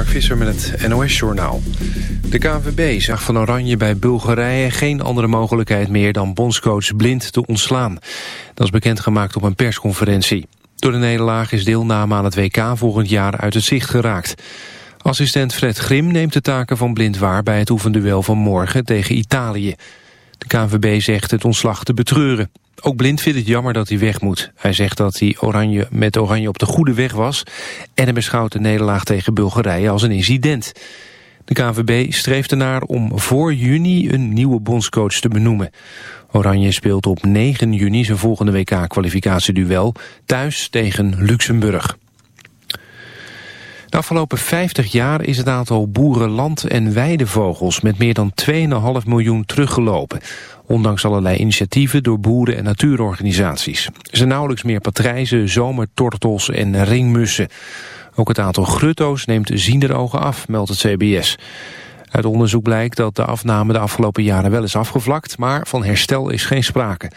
Mark Visser met het NOS-journaal. De KNVB zag van Oranje bij Bulgarije geen andere mogelijkheid meer... dan bondscoach Blind te ontslaan. Dat is bekendgemaakt op een persconferentie. Door de nederlaag is deelname aan het WK volgend jaar uit het zicht geraakt. Assistent Fred Grim neemt de taken van Blind waar... bij het oefenduel van morgen tegen Italië. De KNVB zegt het ontslag te betreuren. Ook Blind vindt het jammer dat hij weg moet. Hij zegt dat hij oranje, met Oranje op de goede weg was... en hij beschouwt de nederlaag tegen Bulgarije als een incident. De KNVB streeft ernaar om voor juni een nieuwe bondscoach te benoemen. Oranje speelt op 9 juni zijn volgende WK-kwalificatieduel... thuis tegen Luxemburg. De afgelopen 50 jaar is het aantal boerenland- en weidevogels met meer dan 2,5 miljoen teruggelopen. Ondanks allerlei initiatieven door boeren en natuurorganisaties. Er zijn nauwelijks meer patrijzen, zomertortels en ringmussen. Ook het aantal grutto's neemt zienderogen af, meldt het CBS. Uit onderzoek blijkt dat de afname de afgelopen jaren wel is afgevlakt, maar van herstel is geen sprake.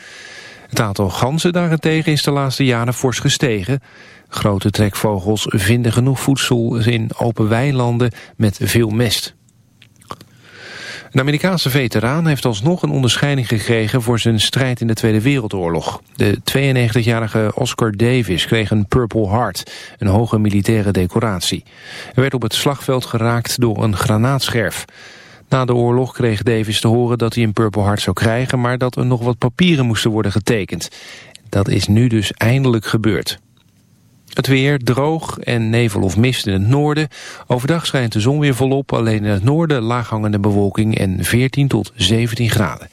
Het aantal ganzen daarentegen is de laatste jaren fors gestegen. Grote trekvogels vinden genoeg voedsel in open weilanden met veel mest. Een Amerikaanse veteraan heeft alsnog een onderscheiding gekregen voor zijn strijd in de Tweede Wereldoorlog. De 92-jarige Oscar Davis kreeg een Purple Heart, een hoge militaire decoratie. Hij werd op het slagveld geraakt door een granaatscherf. Na de oorlog kreeg Davis te horen dat hij een Purple Heart zou krijgen, maar dat er nog wat papieren moesten worden getekend. Dat is nu dus eindelijk gebeurd. Het weer droog en nevel of mist in het noorden. Overdag schijnt de zon weer volop. Alleen in het noorden laaghangende bewolking en 14 tot 17 graden.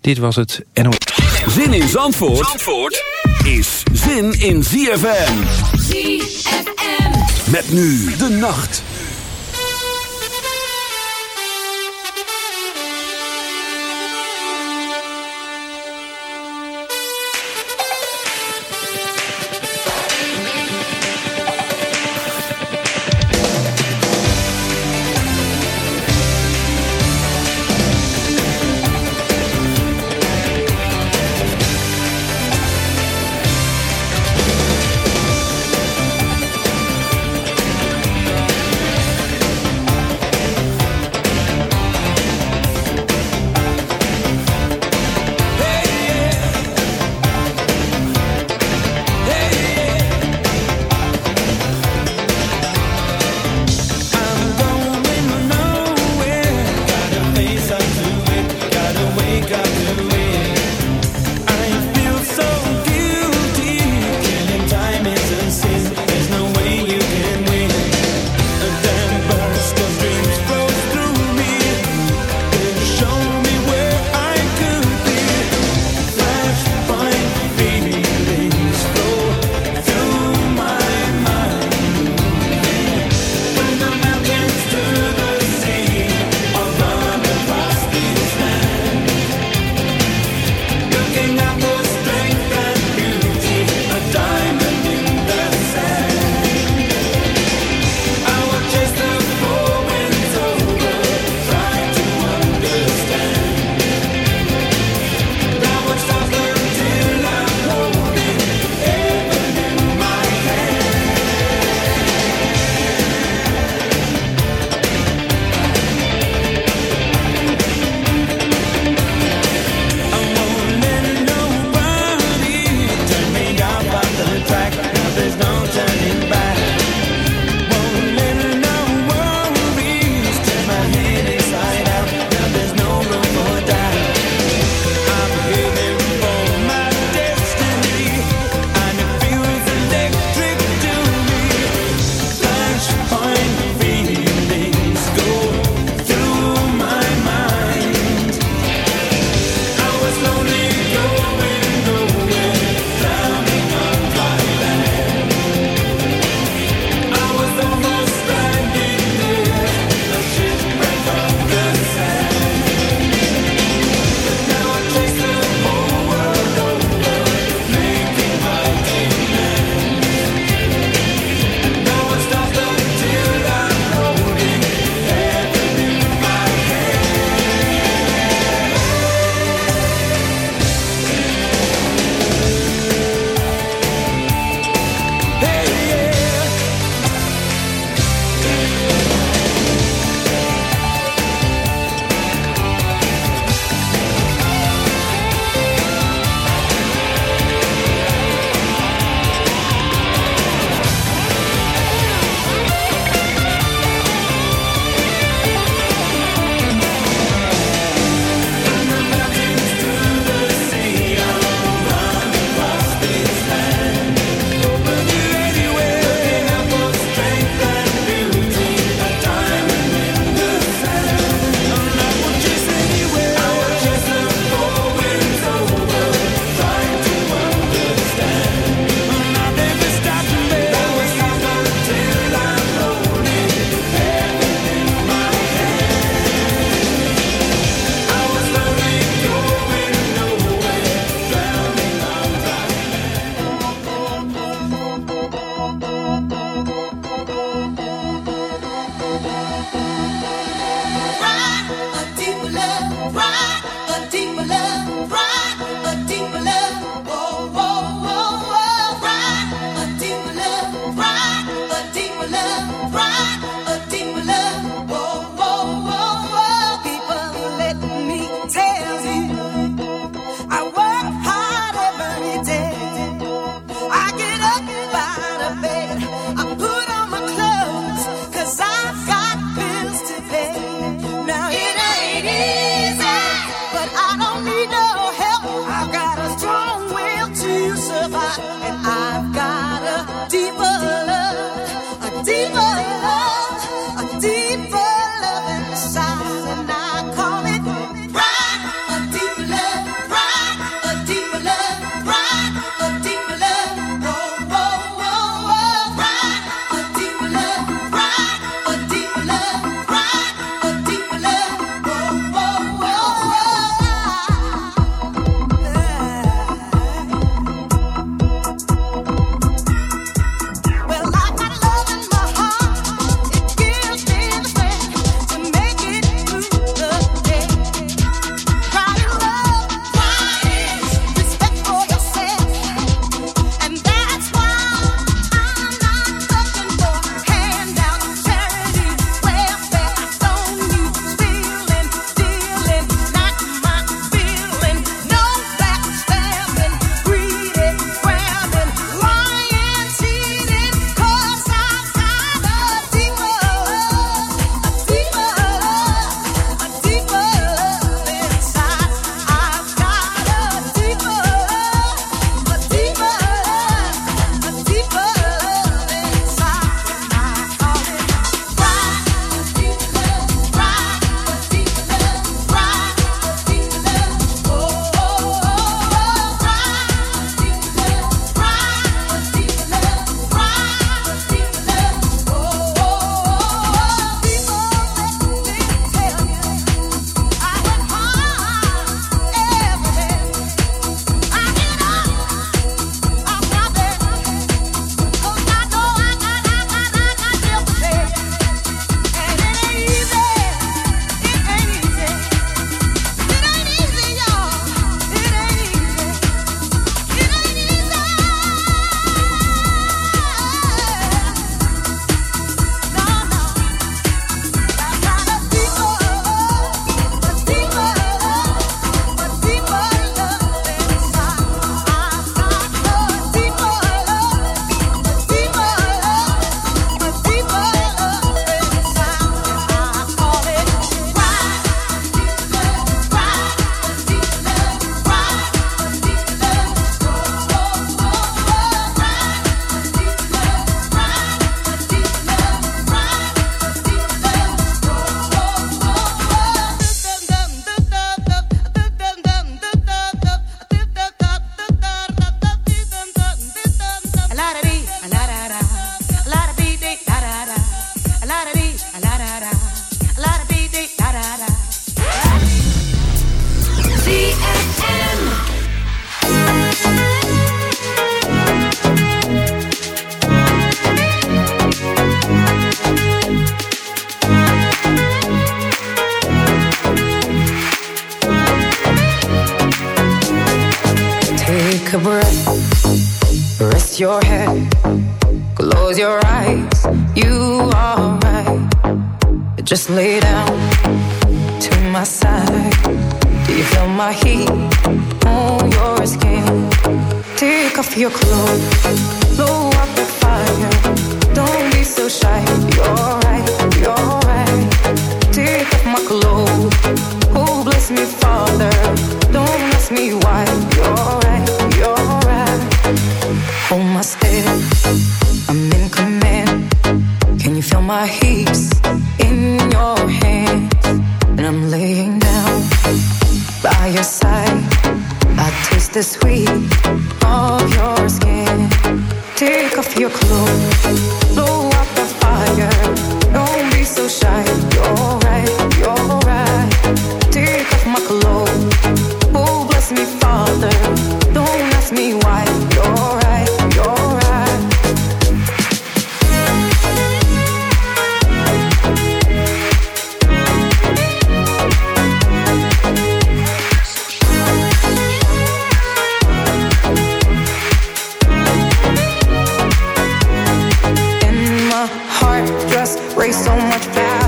Dit was het NO. Zin in Zandvoort, Zandvoort is zin in ZFM. ZFM. Met nu de nacht.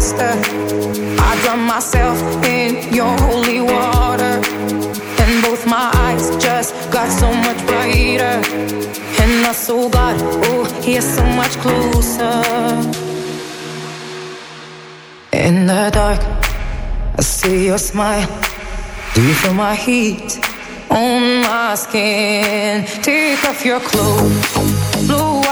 disaster. I drown myself in your holy water, and both my eyes just got so much brighter. And I saw God, oh, he's so much closer. In the dark, I see your smile. Do you feel my heat on my skin? Take off your clothes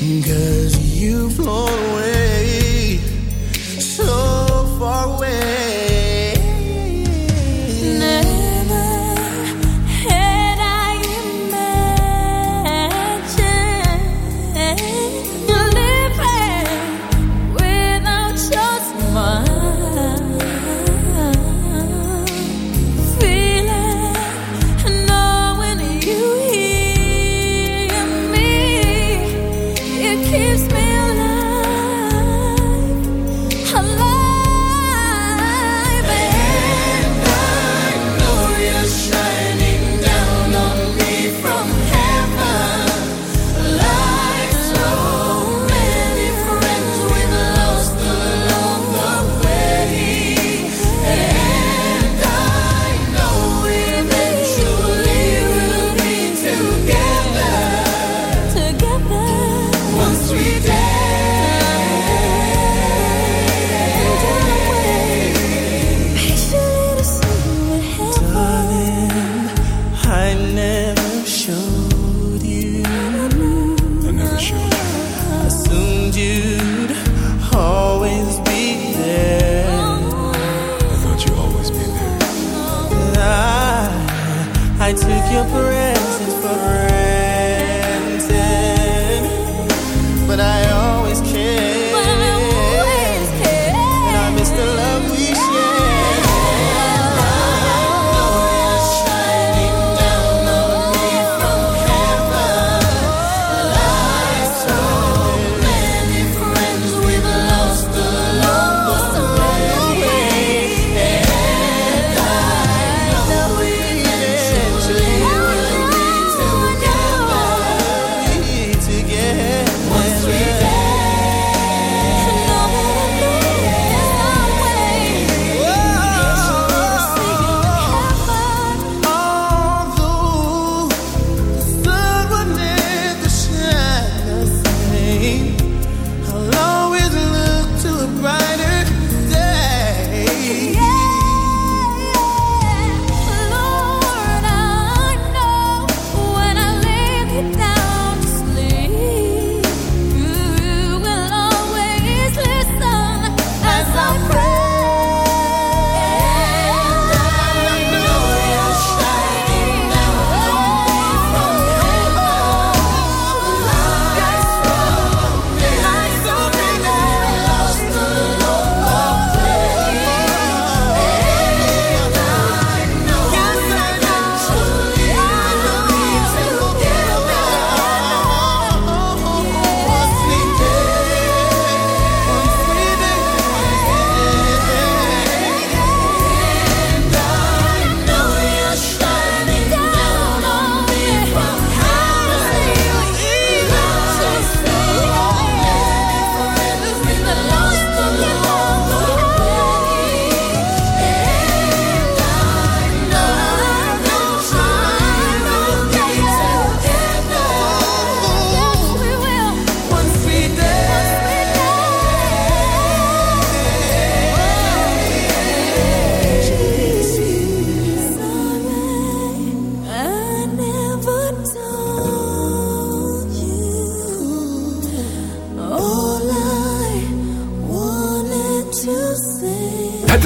Cause you flown away.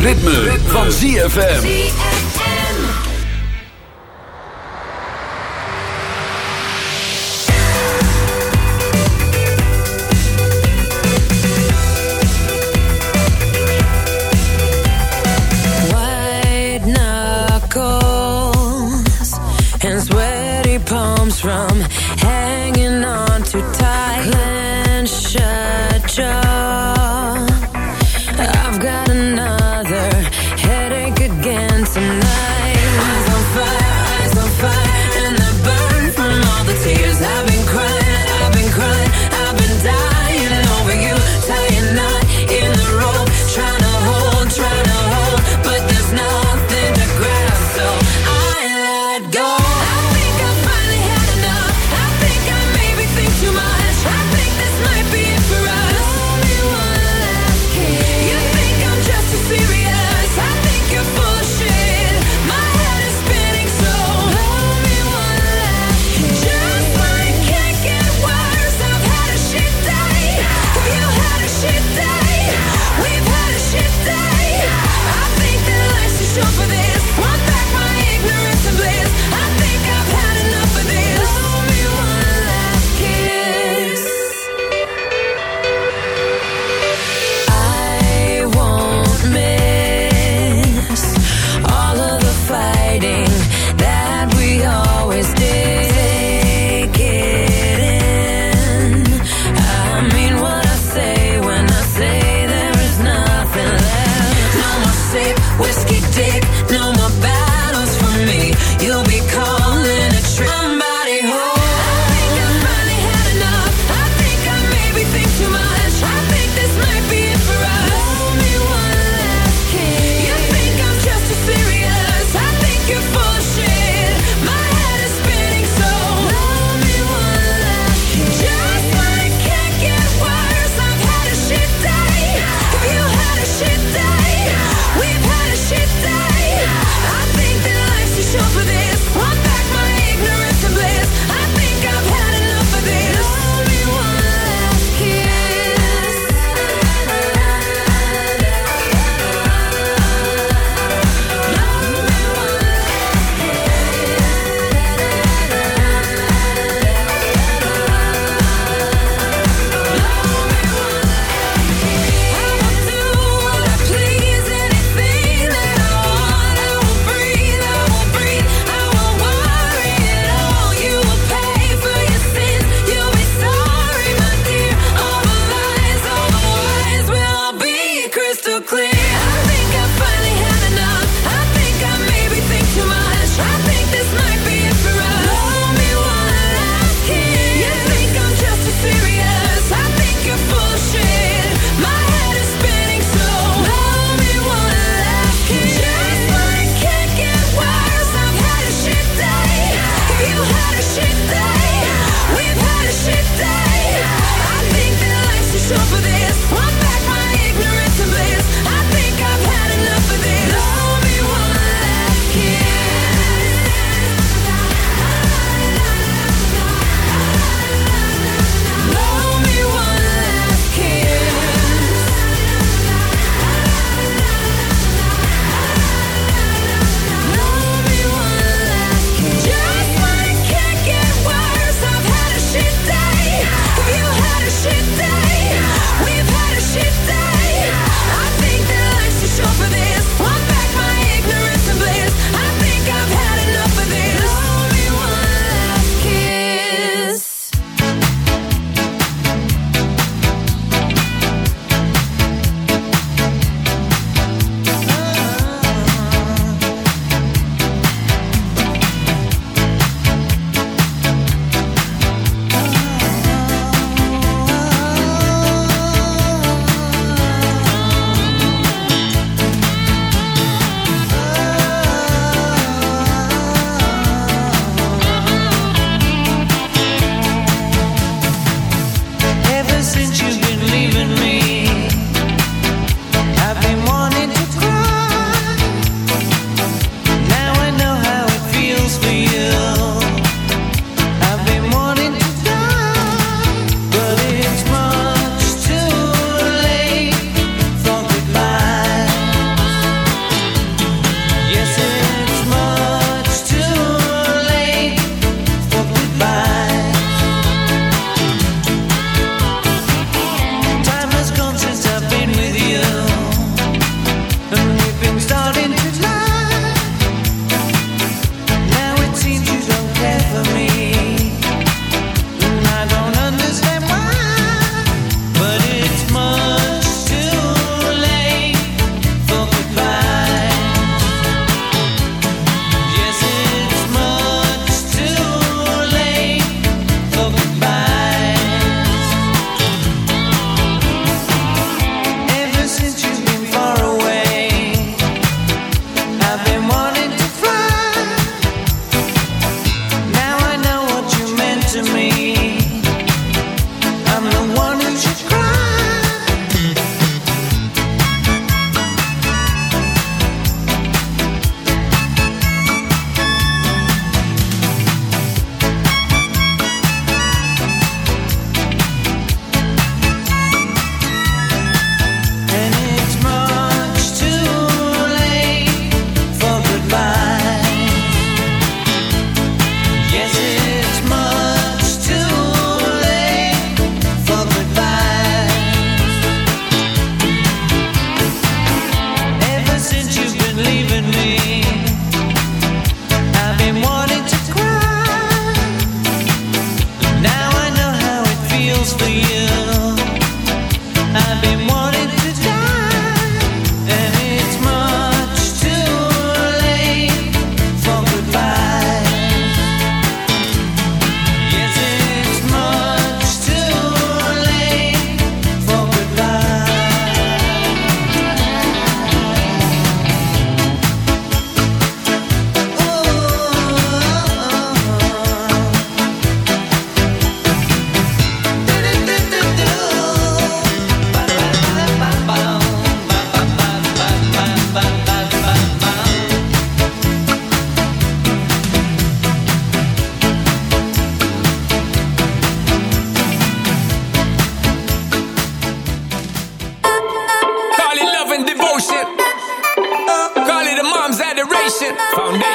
Ritme, van ZFM.